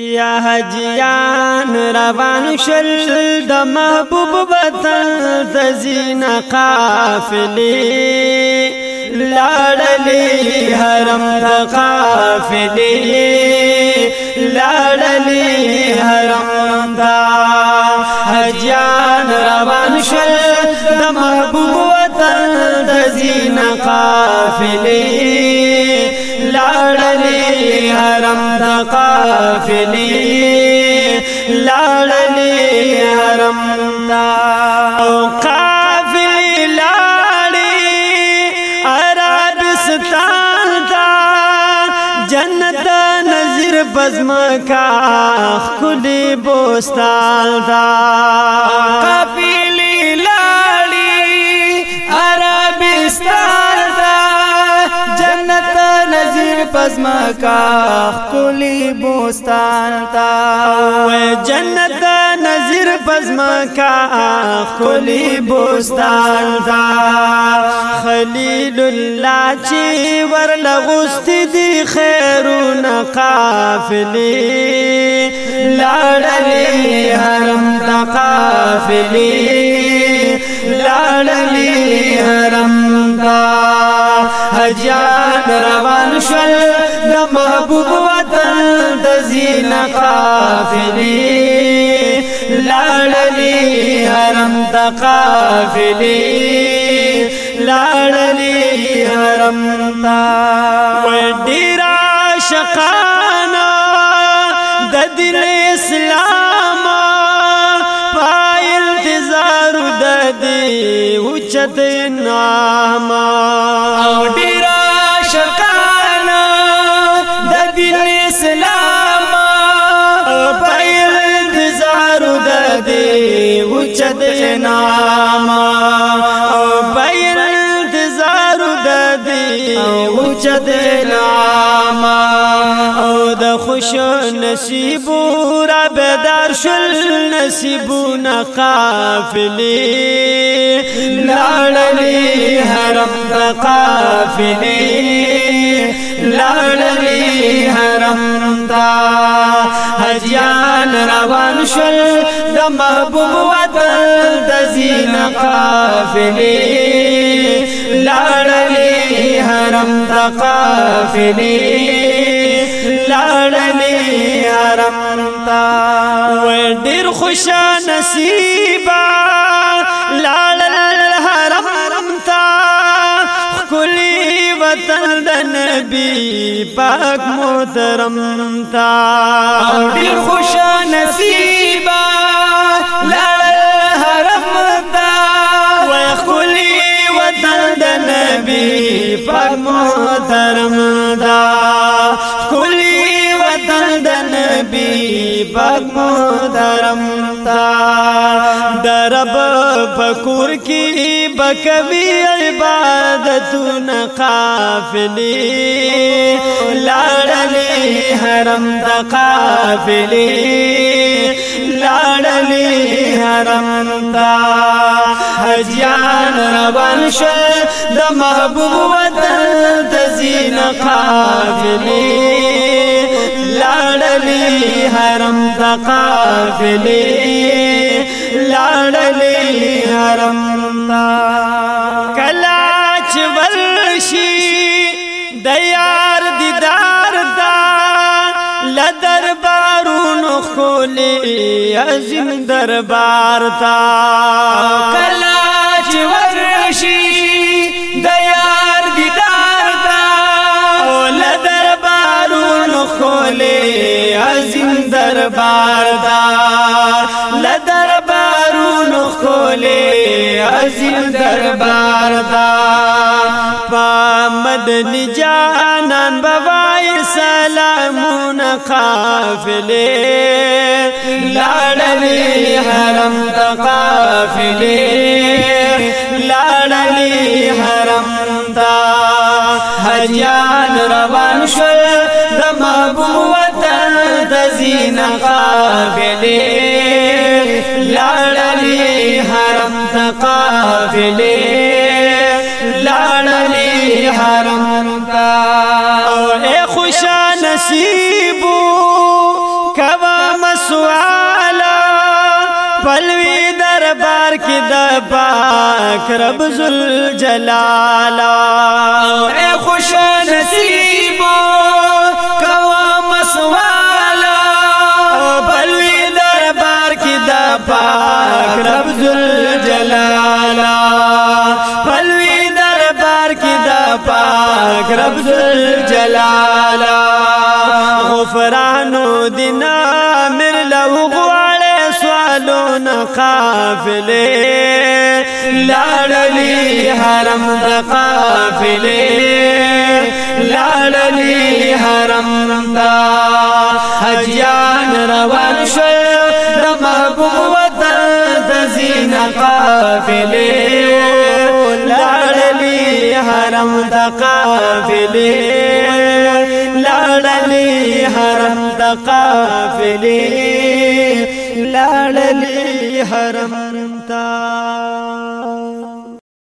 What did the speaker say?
یا حجیان روان شل د محبوب وطن د زین قافلی لاړلی حرم د قافلی لاړلی حرم د حجیان روان شل د محبوب وطن د زین قافلی لاړلی حرم د قافلی لاړلی حرم دا او قافلی لاړی عربستان دا جنت نظر بزم کا خلی بوستان دا قافلی پزما کا کلی بوستان تا. جنت نظر پزما کا کلی بوستان تا. خلیل الله چې ور لغست دي خیرون قافلی. لاړلی حرم تا قافلی. لاړلی حرم تا. د محبوب وطن د زین قافلی لاړلی حرم د قافلی لاړلی حرم تا و ډیر شقانا د دین اسلام. پای انتظار د دی اوچت نام اوچت نام أو د خوش نصیب را بدار شل نصیبونه قافلی لاړلی حرم قافلی. لاړلی حرم دا حجیان روان شل د محبوب وطن د زین قافلی. لاړلی حرم د قافلی لاړلی حرم تا و ډیر خوش نصیبا لاړل حرم تا کلی وطن د نبی پاک محترم تا ډیر خوش نصیبا لاړل پاک محترم تا. درب پکور کی بکوی عبادتون قافلی لاړلی حرم د قافلی لاړلی حرم دا حجیان روان شل د محبوب وطن د زین قافلی لاړلی حرم د قافلی لاړلی حرم دا۔ کلاچ ورشي د یار دیدار دا۔ لدر بارونو خولي عظیم دربار تا کلاچ دربار دا لدر بارونو خولي عظیم دربار دا پامدنی جانان بوای سلامون قافلے لاړلی حرم د قافلے لاړلی حرم دا حجان روان شل د نقابلے لاڑلی حرم تقابلے لاڑلی حرم تا اے خوشا نصیب کبا مسوالا پلوی دربار کی دبا رب ذل جلالا اے خوشا نصیب جلالا غفرانو دینا مر لو غواړې سوالو نه قافلې لاړلې حرم د قافلې لاړلې حرم دا حجان روان شو د محبوب وطن د زین قافلې حرم د قافلې لاړلې حرم د قافلې لاړلې حرم